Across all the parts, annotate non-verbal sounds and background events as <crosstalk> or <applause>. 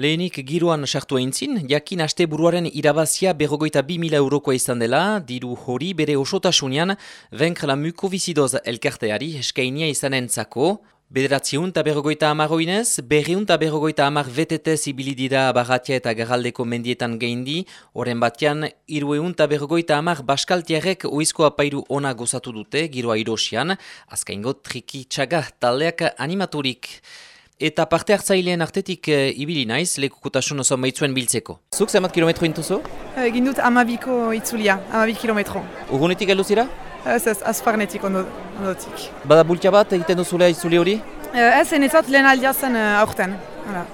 Lehenik giroan sartu eintzin, jakin aste buruaren irabazia berrogoita bi mila eurokoa izan dela, diru hori bere osotasunean, venkla muko bizidoz elkarteari eskainia izanen zako. Bederatziun eta berrogoita amaroinez, berriun eta berrogoita amar vetetez ibilidira bagatia eta garraldeko mendietan geindi, oren batean, irueun eta berrogoita amar baskaltiarek oizko apairu ona gozatu dute, giroa irosian, azkaingo triki txaga taldeak animaturik. Eta parte hartzailean artetik e, ibili naiz, lekukotasun oso maitzuen biltzeko. Zuk zemat kilometro intuzu? Egin dut amabiko itzulia, amabik kilometro. Ugunetik heldu zira? Ez ez, azfarnetik ondo, ondotik. Bada bultia bat egiten duzulea itzuli hori? Ez, enetzat lehen aldia zen aurten. Hala.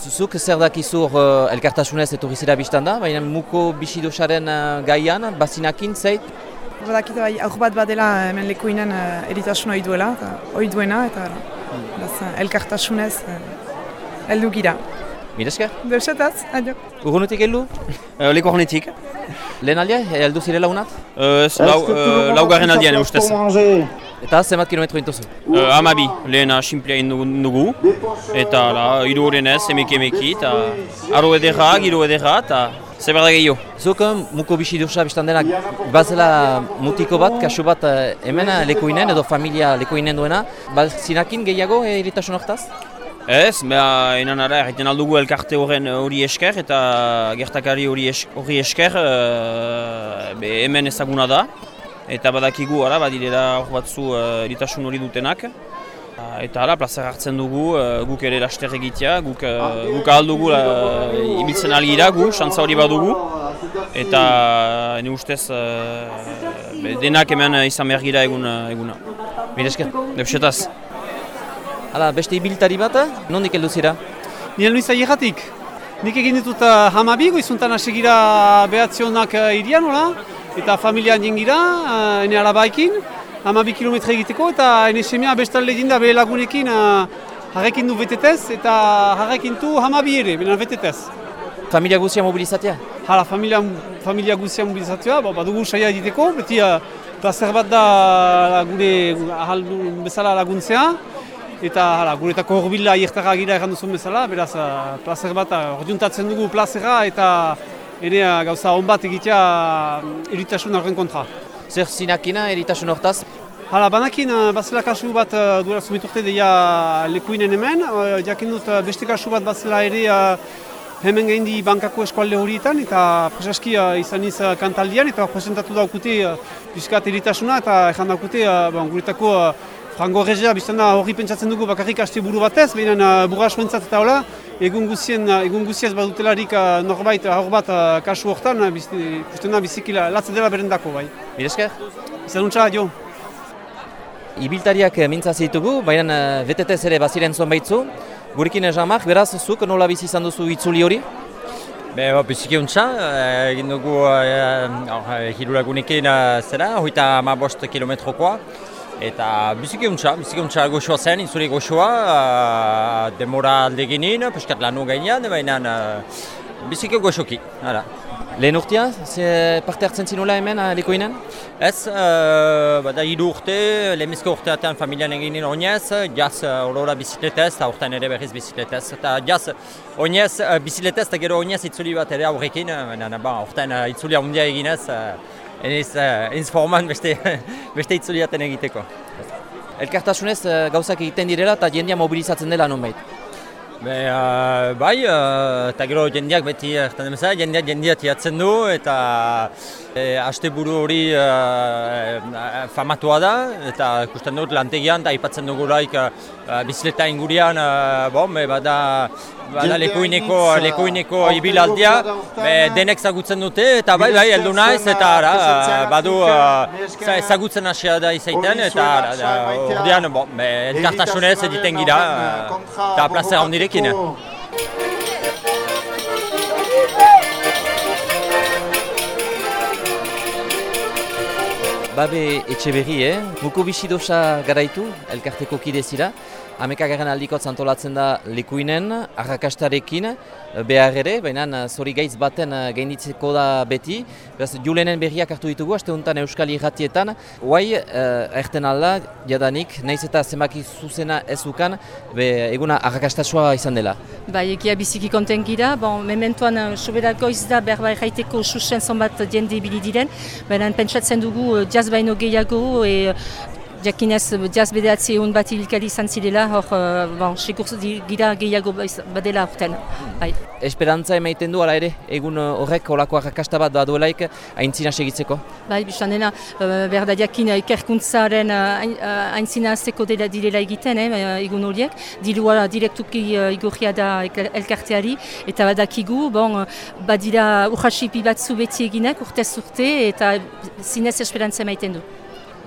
Zuzuk zer dakizu uh, elkartasunez etorri zira biztan da, baina muko bisidosaren uh, gaian, bazinakin zeit? Badakit bai, aur bat badela hemen lekuinen uh, eritasun hori duela, eta Beraz, elkartasunez uh, heldu gira. Miresker? Deusetaz, adio. Urgunetik heldu? <laughs> Uh, Leku hornetik. Lehen aldia, heldu zirela unat? Uh, lau, uh, laugarren aldian ustez. Eta zemat kilometro intuzu? Uh, amabi, lehena simplea dugu. Eta la, iru horren ez, emeki emeki, eta aro edera, giro edera, eta zeber da gehiago. Zuk, muko bisi dusa biztan denak, bazela mutiko bat, kasu bat hemen lekoinen edo familia lekoinen duena, zinakin gehiago iritasun hortaz? Ez, beha, enan ara, erriten aldugu elkarte horren hori esker eta gertakari hori esker be, hemen ezaguna da. Eta badakigu, ara, badirera hor batzu eritasun hori dutenak. Eta hala, plazer hartzen dugu, guk ere laster egitea, guk, guk aldugu ibiltzen algira, gu, xantza hori badugu. Eta ni ustez denak hemen izan behar gira egun, eguna. Mire esker? Depsetaz. Hala, beste ibiltari bat, nondik heldu zira? Nien luiza irratik. Nik egin ditut hamabigo, izuntan asegira behatzionak irian, hola? Eta familian jengira, uh, ene arabaikin, hamabi kilometre egiteko, eta ene semia bestalde dinda behe lagunekin harrekin du betetez, eta harrekin du hamabi ere, bena betetez. Familia guzia mobilizatea? Hala, familia, familia guzia mobilizatea, ba, badugu saia egiteko, beti uh, placer bat da gure ahal bezala laguntzea, eta hala, guretako horbila aiertara gira erran duzun bezala, beraz, uh, plazer bat, ordiuntatzen dugu plazera eta ere gauza hon bat egitea eritasun horren kontra. Zer zinakina eritasun hortaz? Hala, banakin, uh, bazela kasu bat uh, duela zumiturte deia lekuinen hemen, uh, jakin dut uh, beste kasu bat bazela ere hemen gaindi bankako eskualde horietan eta presaski izan iz kantaldian eta presentatu daukute uh, piskat eritasuna eta ezan daukute uh, bon, Frango Regea, bizten da horri pentsatzen dugu bakarrik haste buru batez, baina uh, burra eta hola, egun guzien, uh, egun guziez badutelarik uh, norbait hor bat uh, kasu hortan, uh, bizten da biziki latze dela berendako bai. Miresker? Izan untsa, jo. Ibiltariak mintza zitugu, baina uh, VTTZ ere baziren zuen baitzu. Gurekin Jean-Marc, beraz, zuk nola bizi izan duzu itzuli hori? Be, ba, biziki untsa, egin dugu uh, hiruragunekin uh, zera, hoita ma bost kilometrokoa. Eta biziki untsa, biziki untsa goxoa zen, intzuri goxoa, uh, demora alde ginen, peskat lanu gainean, baina uh, biziki goxoki, hala. Lehen urtea, ze parte hartzen zinula hemen, lekoinen? Ez, uh, bada hiru urte, lehemizko urteatean familian egin oinez, jaz aurora bizikletez, eta urtean ere berriz bizikletez. Eta jaz oinez, uh, bizikletez, eta gero oinez itzuli bat ere aurrekin, baina ba, urtean uh, itzuli handia eginez, uh, Eniz, eniz forman beste, <laughs> beste itzuliaten egiteko. Elkartasunez uh, gauzak egiten direla eta jendia mobilizatzen dela non behit? Be, uh, bai, eta uh, gero jendiak beti ertan demeza, jendia jendia tiatzen du eta e, aste buru hori uh, famatua da eta ikusten dut lantegian eta aipatzen dugu laik uh, bizileta ingurian uh, be, bada, bada lekuineko, lekuineko ibilaldia be, denek zagutzen dute eta bai, bai, heldu naiz eta ara, badu uh, zagutzen hasia da izaiten eta ordean, bon, elkartasunez editen gira eta plazer handirekin. Babe etxe berri, eh? Muko bisidosa garaitu, elkarteko kide zira. amekagaren aldiko antolatzen da likuinen, arrakastarekin, behar ere, baina zori gaitz baten gainditzeko da beti. Beraz, julenen berriak hartu ditugu, aste honetan Euskal Irratietan. Hoai, eh, erten alda, jadanik, naiz eta zenbaki zuzena ez ukan, be, eguna arrakastasua izan dela. Bai, egia biziki konten gira, bon, mementoan soberako iz da behar bai jaiteko susen zonbat jende ibili diren, baina pentsatzen dugu jaz baino gehiago, e, Jakinez, jaz bedeatzi egun bat hilkari izan zirela, hor, uh, bon, sekur gira gehiago badela horten. Bai. Esperantza emaiten du, ala ere, egun horrek olako arrakasta bat duelaik, haintzina segitzeko? Bai, bizan dena, uh, berda jakin ikerkuntzaren uh, haintzina azteko direla egiten, eh, egun horiek, dilua direktuki uh, igorria da elkarteari, eta badakigu, bon, badira urrasipi batzu beti eginek, urtez urte, eta zinez esperantza emaiten du.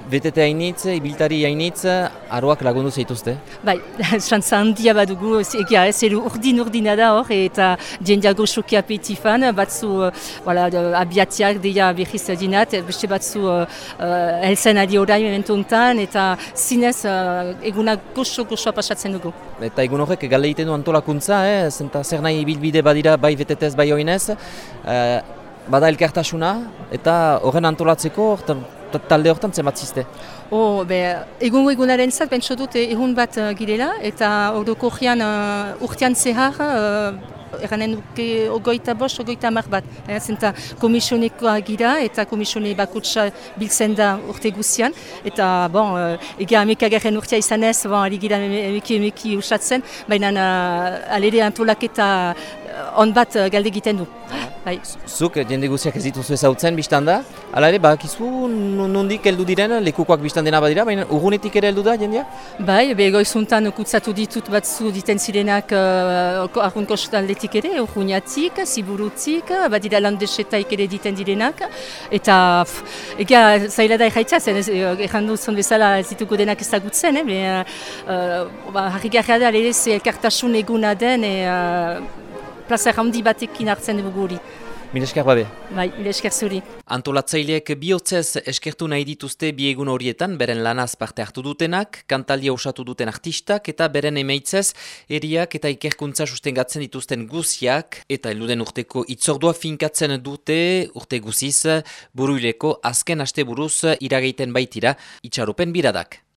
BTT hainitz, ibiltari hainitz, aroak lagundu zeituzte? Bai, <laughs> xantza handia badugu, egia ez, eru urdin urdina da hor, eta diendiago xoki apetifan, batzu uh, abiatiak deia behiz dinat, beste batzu uh, uh, helzen adi orai mementu eta zinez uh, eguna goxo-goxoa pasatzen dugu. Eta egun horrek gale egiten du antolakuntza, eh? zenta zer nahi ibilbide badira bai BTT bai oinez, uh, bada elkartasuna, eta horren antolatzeko, talde horretan zemat ziste? Oh, be, egun egunaren zat, bentso dut egun bat uh, girela, eta orduko urtean uh, urtean zehar, uh, eranen duke ogoita bost, ogoita mar bat. Eh, zenta komisionekoa gira eta komisione bakutsa biltzen da urte guzian. Eta, bon, uh, ega amekagarren urtea izan ez, bon, ari gira emeki emeki usatzen, baina uh, alere antolaketa on bat uh, galde egiten du. Bai. Zuk, jende guziak ez dituzu ezautzen biztan da, ala ere, bakizu nondik heldu diren, lekukoak biztan dena badira, baina urgunetik ere heldu da jendea? Bai, begoizuntan kutsatu ditut batzu diten zirenak uh, argunko aldetik ere, urguniatik, ziburutik, badira landesetaik ere diten direnak, eta ega zaila da erraitza zen, errandu zon bezala ez dituko denak ezagutzen, eh, be, uh, ba, harri da, ze elkartasun eguna den, e, uh, plaza handi batekin hartzen dugu hori. Mil esker babe. Bai, mil esker zuri. Antolatzaileek bihotzez eskertu nahi dituzte biegun horietan, beren lanaz parte hartu dutenak, kantalia usatu duten artistak, eta beren emeitzez, eriak eta ikerkuntza sustengatzen dituzten guziak, eta eluden urteko itzordua finkatzen dute, urte guziz, buruileko azken aste buruz iragaiten baitira, itxaropen biradak.